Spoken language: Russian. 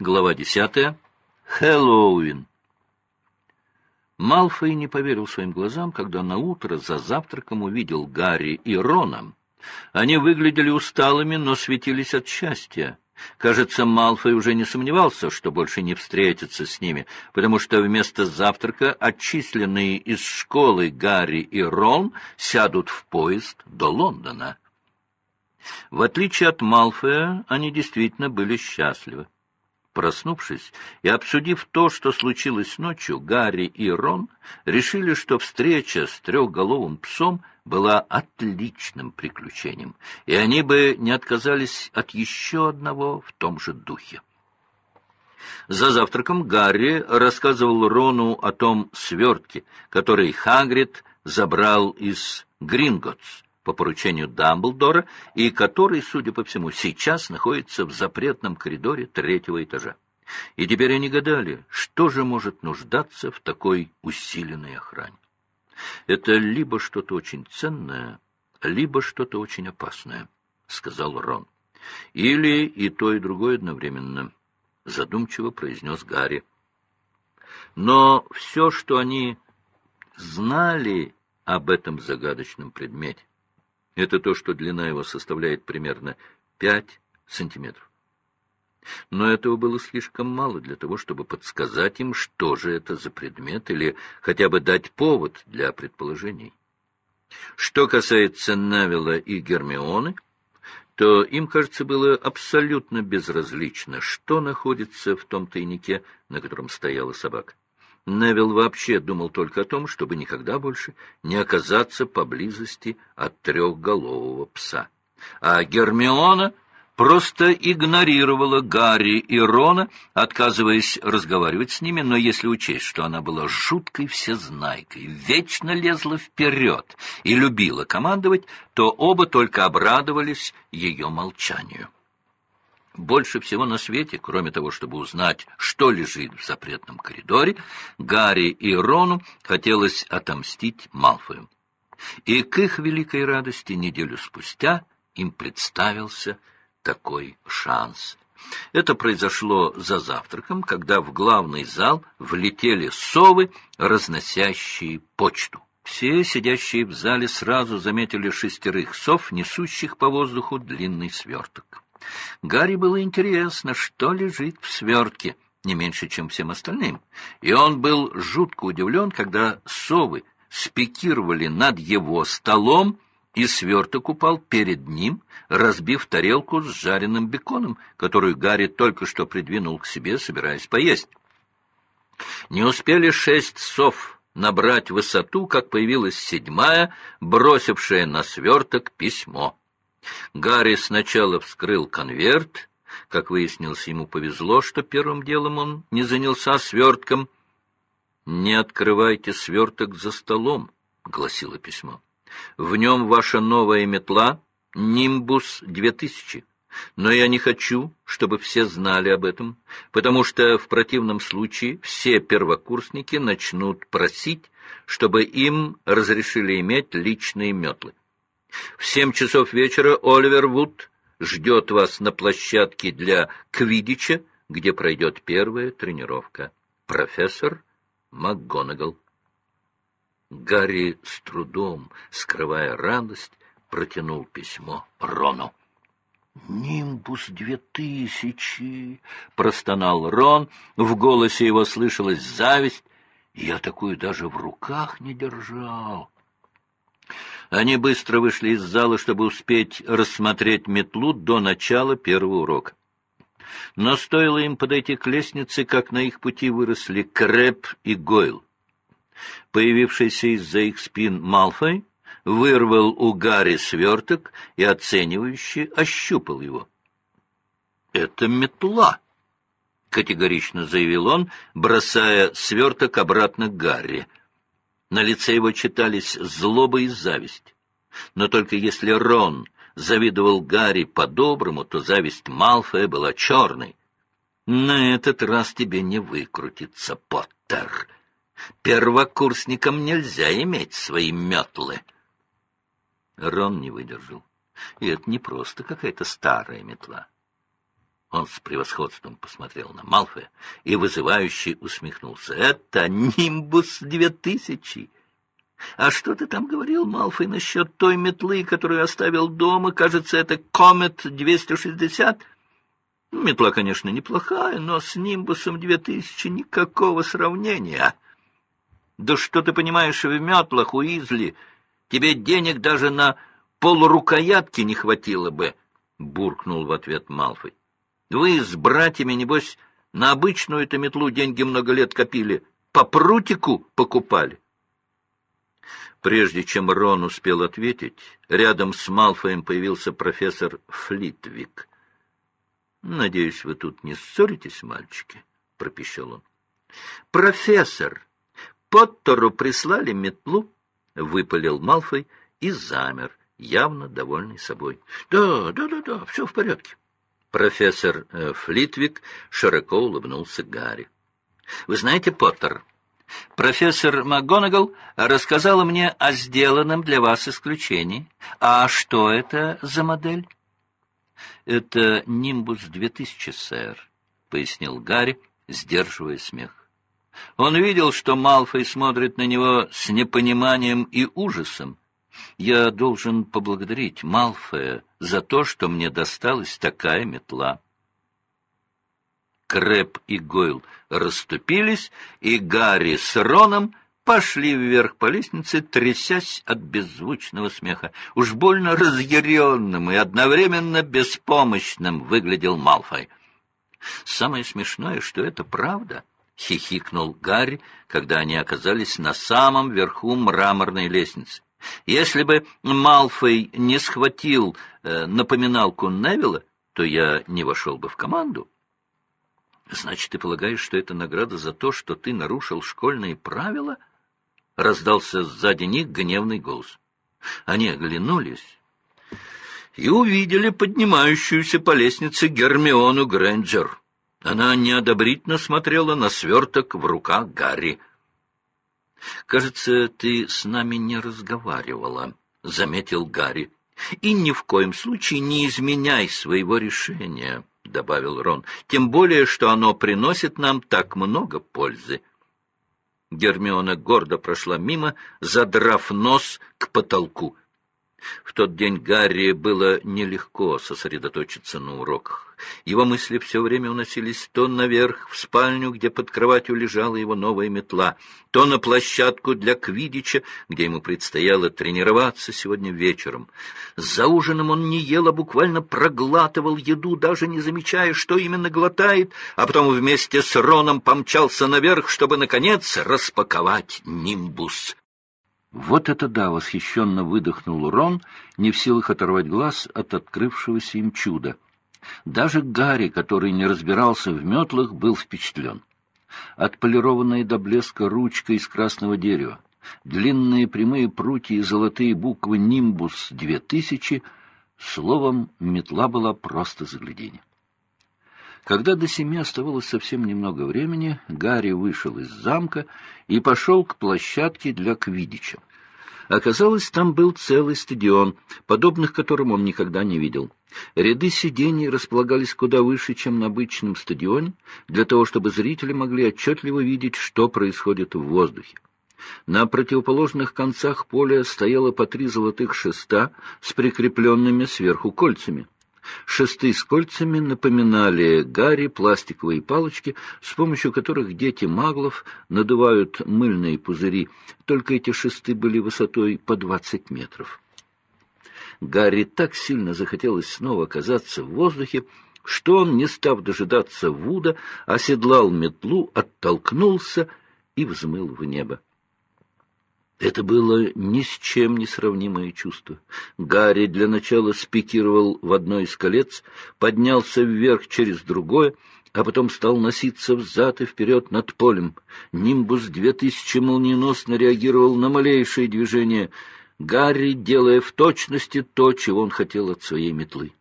Глава десятая. Хэллоуин. Малфой не поверил своим глазам, когда на утро за завтраком увидел Гарри и Рона. Они выглядели усталыми, но светились от счастья. Кажется, Малфой уже не сомневался, что больше не встретится с ними, потому что вместо завтрака отчисленные из школы Гарри и Рон сядут в поезд до Лондона. В отличие от Малфоя, они действительно были счастливы. Проснувшись и обсудив то, что случилось ночью, Гарри и Рон решили, что встреча с трехголовым псом была отличным приключением, и они бы не отказались от еще одного в том же духе. За завтраком Гарри рассказывал Рону о том свертке, который Хагрид забрал из Гринготс, по поручению Дамблдора и который, судя по всему, сейчас находится в запретном коридоре третьего этажа. И теперь они гадали, что же может нуждаться в такой усиленной охране. Это либо что-то очень ценное, либо что-то очень опасное, — сказал Рон. Или и то, и другое одновременно, — задумчиво произнес Гарри. Но все, что они знали об этом загадочном предмете, это то, что длина его составляет примерно пять сантиметров. Но этого было слишком мало для того, чтобы подсказать им, что же это за предмет, или хотя бы дать повод для предположений. Что касается Навила и Гермионы, то им, кажется, было абсолютно безразлично, что находится в том тайнике, на котором стояла собака. Невил вообще думал только о том, чтобы никогда больше не оказаться поблизости от трехголового пса. А Гермиона просто игнорировала Гарри и Рона, отказываясь разговаривать с ними, но если учесть, что она была жуткой всезнайкой, вечно лезла вперед и любила командовать, то оба только обрадовались ее молчанию. Больше всего на свете, кроме того, чтобы узнать, что лежит в запретном коридоре, Гарри и Рону хотелось отомстить Малфою. И к их великой радости неделю спустя им представился такой шанс. Это произошло за завтраком, когда в главный зал влетели совы, разносящие почту. Все, сидящие в зале, сразу заметили шестерых сов, несущих по воздуху длинный сверток. Гарри было интересно, что лежит в свертке, не меньше, чем всем остальным, и он был жутко удивлен, когда совы спикировали над его столом, и сверток упал перед ним, разбив тарелку с жареным беконом, которую Гарри только что придвинул к себе, собираясь поесть. Не успели шесть сов набрать высоту, как появилась седьмая, бросившая на сверток письмо. Гарри сначала вскрыл конверт. Как выяснилось, ему повезло, что первым делом он не занялся свертком. «Не открывайте сверток за столом», — гласило письмо. «В нем ваша новая метла, Нимбус-2000. Но я не хочу, чтобы все знали об этом, потому что в противном случае все первокурсники начнут просить, чтобы им разрешили иметь личные метлы. В семь часов вечера Оливер Вуд ждет вас на площадке для квидича, где пройдет первая тренировка. Профессор МакГонагал. Гарри с трудом, скрывая радость, протянул письмо Рону. «Нимбус две тысячи!» — простонал Рон. В голосе его слышалась зависть. «Я такую даже в руках не держал». Они быстро вышли из зала, чтобы успеть рассмотреть метлу до начала первого урока. Но стоило им подойти к лестнице, как на их пути выросли Крэп и Гойл. Появившийся из-за их спин Малфой вырвал у Гарри сверток и оценивающе ощупал его. — Это метла! — категорично заявил он, бросая сверток обратно к Гарри — на лице его читались злоба и зависть. Но только если Рон завидовал Гарри по-доброму, то зависть Малфоя была черной. «На этот раз тебе не выкрутится, Поттер. Первокурсникам нельзя иметь свои метлы». Рон не выдержал. И это не просто какая-то старая метла. Он с превосходством посмотрел на Малфоя и вызывающе усмехнулся. «Это Нимбус две тысячи!» «А что ты там говорил, Малфой, насчет той метлы, которую оставил дома? Кажется, это Комет 260?» «Метла, конечно, неплохая, но с Нимбусом 2000 никакого сравнения». «Да что ты понимаешь в метлах, Уизли? Тебе денег даже на полурукоятки не хватило бы», — буркнул в ответ Малфой. Вы с братьями, небось, на обычную эту метлу деньги много лет копили, по прутику покупали. Прежде чем Рон успел ответить, рядом с Малфоем появился профессор Флитвик. — Надеюсь, вы тут не ссоритесь, мальчики? — пропищал он. — Профессор, Поттеру прислали метлу, — выпалил Малфой и замер, явно довольный собой. — Да, да, да, да, все в порядке. Профессор э, Флитвик широко улыбнулся Гарри. «Вы знаете, Поттер, профессор МакГонагал рассказала мне о сделанном для вас исключении. А что это за модель?» «Это Нимбус 2000, сэр», — пояснил Гарри, сдерживая смех. Он видел, что Малфой смотрит на него с непониманием и ужасом, я должен поблагодарить Малфоя за то, что мне досталась такая метла. Крэп и Гойл расступились, и Гарри с Роном пошли вверх по лестнице, трясясь от беззвучного смеха. Уж больно разъяренным и одновременно беспомощным выглядел Малфой. Самое смешное, что это правда —— хихикнул Гарри, когда они оказались на самом верху мраморной лестницы. Если бы Малфой не схватил э, напоминалку Невилла, то я не вошел бы в команду. Значит, ты полагаешь, что это награда за то, что ты нарушил школьные правила? Раздался сзади них гневный голос. Они оглянулись и увидели поднимающуюся по лестнице Гермиону Грэнджер. Она неодобрительно смотрела на сверток в руках Гарри. «Кажется, ты с нами не разговаривала», — заметил Гарри. «И ни в коем случае не изменяй своего решения», — добавил Рон, «тем более, что оно приносит нам так много пользы». Гермиона гордо прошла мимо, задрав нос к потолку. В тот день Гарри было нелегко сосредоточиться на уроках. Его мысли все время уносились то наверх, в спальню, где под кроватью лежала его новая метла, то на площадку для квидича, где ему предстояло тренироваться сегодня вечером. За ужином он не ел, а буквально проглатывал еду, даже не замечая, что именно глотает, а потом вместе с Роном помчался наверх, чтобы, наконец, распаковать нимбус. «Вот это да!» — восхищенно выдохнул Рон, не в силах оторвать глаз от открывшегося им чуда. Даже Гарри, который не разбирался в метлах, был впечатлен. Отполированная до блеска ручка из красного дерева, длинные прямые прутья и золотые буквы «Нимбус-2000» — словом, метла была просто загляденье. Когда до семи оставалось совсем немного времени, Гарри вышел из замка и пошел к площадке для квидича. Оказалось, там был целый стадион, подобных которым он никогда не видел. Ряды сидений располагались куда выше, чем на обычном стадионе, для того, чтобы зрители могли отчетливо видеть, что происходит в воздухе. На противоположных концах поля стояло по три золотых шеста с прикрепленными сверху кольцами. Шесты с кольцами напоминали Гарри пластиковые палочки, с помощью которых дети маглов надувают мыльные пузыри, только эти шесты были высотой по двадцать метров. Гарри так сильно захотелось снова оказаться в воздухе, что он, не став дожидаться Вуда, оседлал метлу, оттолкнулся и взмыл в небо. Это было ни с чем не сравнимое чувство. Гарри для начала спикировал в одно из колец, поднялся вверх через другое, а потом стал носиться взад и вперед над полем. Нимбус 2000 молниеносно реагировал на малейшие движения, Гарри делая в точности то, чего он хотел от своей метлы.